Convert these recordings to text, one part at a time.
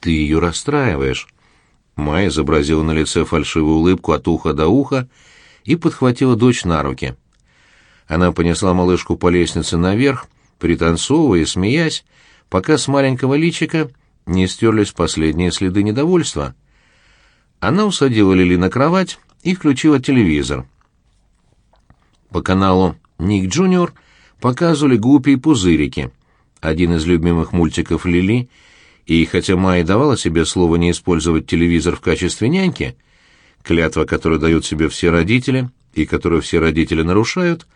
Ты ее расстраиваешь». Майя изобразила на лице фальшивую улыбку от уха до уха и подхватила дочь на руки. Она понесла малышку по лестнице наверх, пританцовывая и смеясь, пока с маленького личика не стерлись последние следы недовольства. Она усадила Лили на кровать и включила телевизор. По каналу «Ник Джуниор» показывали «Гуппи и пузырики», один из любимых мультиков Лили, и хотя Майя давала себе слово не использовать телевизор в качестве няньки, клятва, которую дают себе все родители и которую все родители нарушают,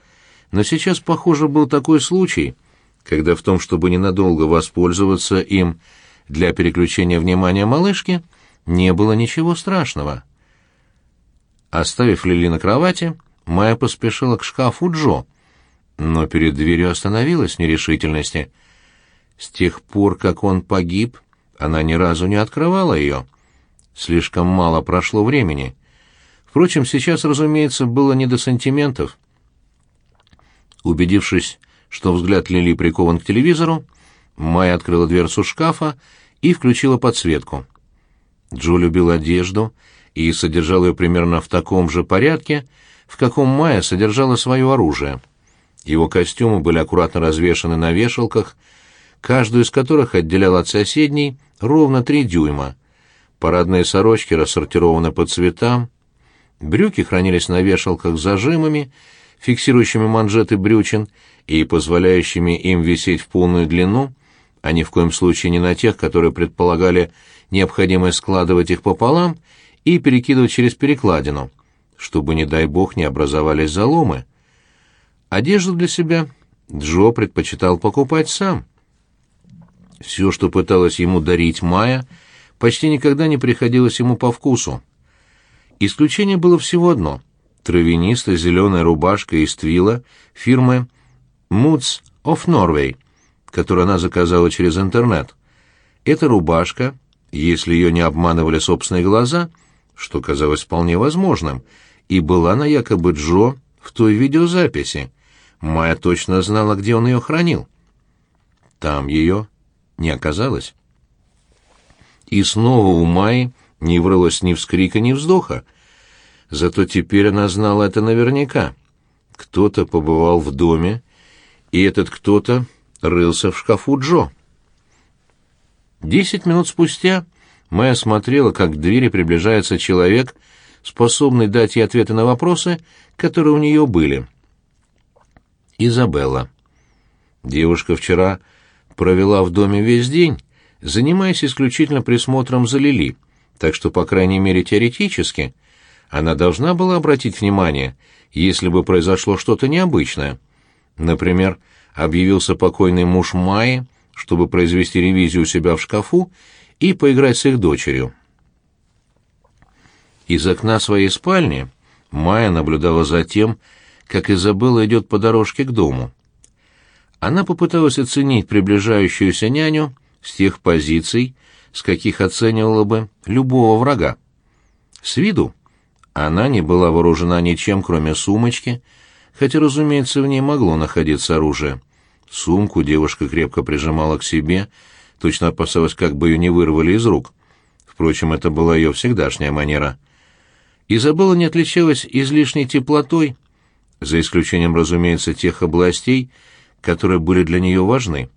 но сейчас, похоже, был такой случай, когда в том, чтобы ненадолго воспользоваться им для переключения внимания малышки, не было ничего страшного. Оставив Лили на кровати, Майя поспешила к шкафу Джо, но перед дверью остановилась в нерешительности. С тех пор, как он погиб, она ни разу не открывала ее. Слишком мало прошло времени. Впрочем, сейчас, разумеется, было не до сантиментов. Убедившись, что взгляд Лили прикован к телевизору, Майя открыла дверцу шкафа и включила подсветку. Джо любил одежду и содержал ее примерно в таком же порядке, в каком Майя содержала свое оружие. Его костюмы были аккуратно развешаны на вешалках, каждую из которых отделял от соседней ровно три дюйма. Парадные сорочки рассортированы по цветам, брюки хранились на вешалках с зажимами, фиксирующими манжеты брючин и позволяющими им висеть в полную длину, а ни в коем случае не на тех, которые предполагали необходимость складывать их пополам и перекидывать через перекладину, чтобы, не дай бог, не образовались заломы. Одежду для себя Джо предпочитал покупать сам. Все, что пыталась ему дарить Майя, почти никогда не приходилось ему по вкусу. Исключение было всего одно — травянистая зеленая рубашка из твила фирмы Moods of Norway, которую она заказала через интернет. Эта рубашка, если ее не обманывали собственные глаза, что казалось вполне возможным, и была на якобы Джо в той видеозаписи. Майя точно знала, где он ее хранил. Там ее не оказалось. И снова у Майи не врылось ни вскрика, ни вздоха. Зато теперь она знала это наверняка. Кто-то побывал в доме, и этот кто-то рылся в шкафу Джо. Десять минут спустя Майя смотрела, как к двери приближается человек, способный дать ей ответы на вопросы, которые у нее были. Изабелла. Девушка вчера провела в доме весь день, занимаясь исключительно присмотром за Лили, так что, по крайней мере, теоретически, она должна была обратить внимание, если бы произошло что-то необычное. Например, объявился покойный муж Майи, чтобы произвести ревизию у себя в шкафу и поиграть с их дочерью. Из окна своей спальни Майя наблюдала за тем, как Изабелла идет по дорожке к дому. Она попыталась оценить приближающуюся няню с тех позиций, с каких оценивала бы любого врага. С виду она не была вооружена ничем, кроме сумочки, хотя, разумеется, в ней могло находиться оружие. Сумку девушка крепко прижимала к себе, точно опасалась, как бы ее не вырвали из рук. Впрочем, это была ее всегдашняя манера. Изабелла не отличалась излишней теплотой, за исключением, разумеется, тех областей, которые были для нее важны.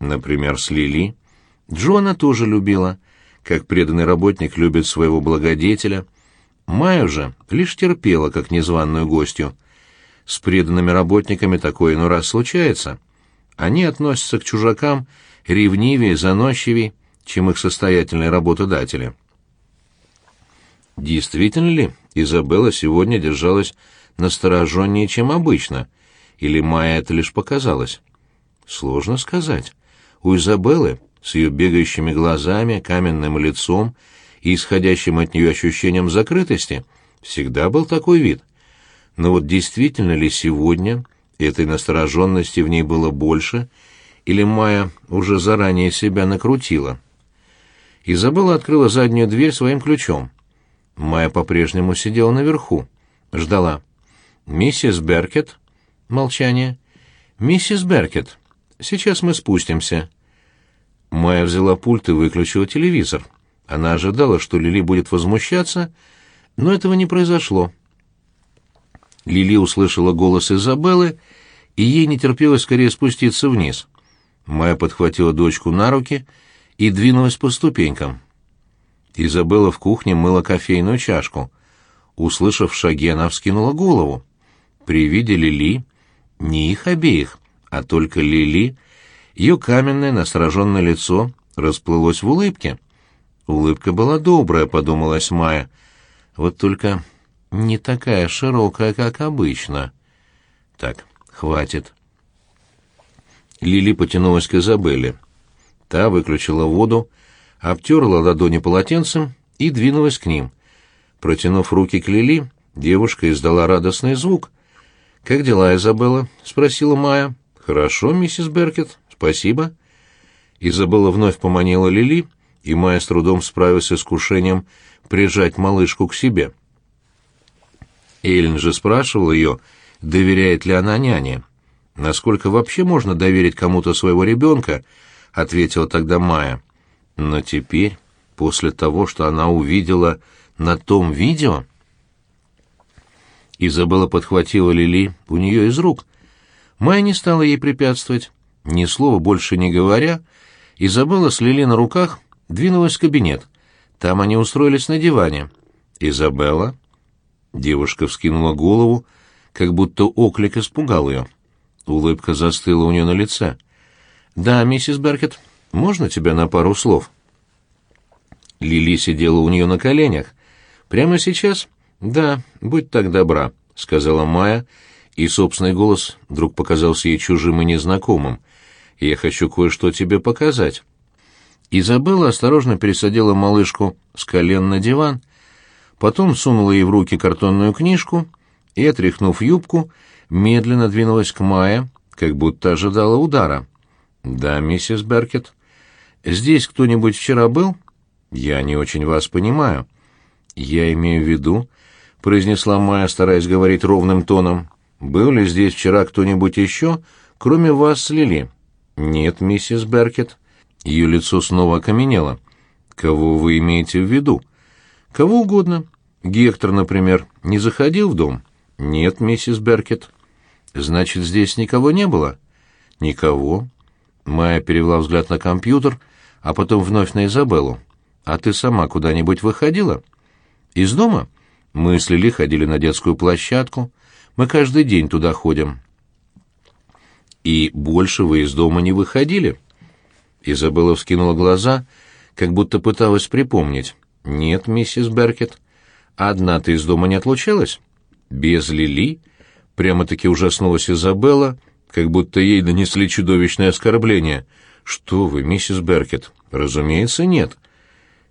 Например, с Лили. Джо тоже любила, как преданный работник любит своего благодетеля. Майю же лишь терпела, как незваную гостью. С преданными работниками такое иной раз случается. Они относятся к чужакам ревнивее, заносчивее, чем их состоятельные работодатели. Действительно ли Изабелла сегодня держалась настороженнее, чем обычно — или Майя это лишь показалось? Сложно сказать. У Изабеллы с ее бегающими глазами, каменным лицом и исходящим от нее ощущением закрытости всегда был такой вид. Но вот действительно ли сегодня этой настороженности в ней было больше, или Майя уже заранее себя накрутила? Изабелла открыла заднюю дверь своим ключом. Майя по-прежнему сидела наверху, ждала. «Миссис Беркет?» Молчание. «Миссис Беркет, сейчас мы спустимся». Майя взяла пульт и выключила телевизор. Она ожидала, что Лили будет возмущаться, но этого не произошло. Лили услышала голос Изабеллы, и ей не терпелось скорее спуститься вниз. Майя подхватила дочку на руки и двинулась по ступенькам. Изабелла в кухне мыла кофейную чашку. Услышав шаги, она вскинула голову. При виде Лили, не их обеих, а только Лили, ее каменное настороженное лицо расплылось в улыбке. Улыбка была добрая, подумалась Майя. Вот только не такая широкая, как обычно. Так, хватит. Лили потянулась к Изабелле. Та выключила воду, обтерла ладони полотенцем и двинулась к ним. Протянув руки к Лили, девушка издала радостный звук. «Как дела, Изабелла?» — спросила Майя. «Хорошо, миссис Беркет, спасибо». Изабелла вновь поманила Лили, и Майя с трудом справилась с искушением прижать малышку к себе. Эйлин же спрашивал ее, доверяет ли она няне. «Насколько вообще можно доверить кому-то своего ребенка?» — ответила тогда Майя. Но теперь, после того, что она увидела на том видео... Изабелла подхватила Лили у нее из рук. Майя не стала ей препятствовать. Ни слова больше не говоря, Изабелла с Лили на руках двинулась в кабинет. Там они устроились на диване. «Изабелла?» Девушка вскинула голову, как будто оклик испугал ее. Улыбка застыла у нее на лице. «Да, миссис Беркет, можно тебя на пару слов?» Лили сидела у нее на коленях. «Прямо сейчас?» «Да, будь так добра», — сказала Майя, и собственный голос вдруг показался ей чужим и незнакомым. «Я хочу кое-что тебе показать». Изабелла осторожно пересадила малышку с колен на диван, потом сунула ей в руки картонную книжку и, отряхнув юбку, медленно двинулась к Майе, как будто ожидала удара. «Да, миссис Беркет. Здесь кто-нибудь вчера был?» «Я не очень вас понимаю». «Я имею в виду», — произнесла Майя, стараясь говорить ровным тоном, «был ли здесь вчера кто-нибудь еще, кроме вас с Лили?» «Нет, миссис Беркет». Ее лицо снова окаменело. «Кого вы имеете в виду?» «Кого угодно. Гектор, например, не заходил в дом?» «Нет, миссис Беркет». «Значит, здесь никого не было?» «Никого». Майя перевела взгляд на компьютер, а потом вновь на Изабеллу. «А ты сама куда-нибудь выходила?» «Из дома?» «Мы с Лили ходили на детскую площадку. Мы каждый день туда ходим». «И больше вы из дома не выходили?» Изабелла вскинула глаза, как будто пыталась припомнить. «Нет, миссис Беркет. Одна ты из дома не отлучалась?» «Без Лили?» Прямо-таки ужаснулась Изабелла, как будто ей донесли чудовищное оскорбление. «Что вы, миссис Беркет?» «Разумеется, нет.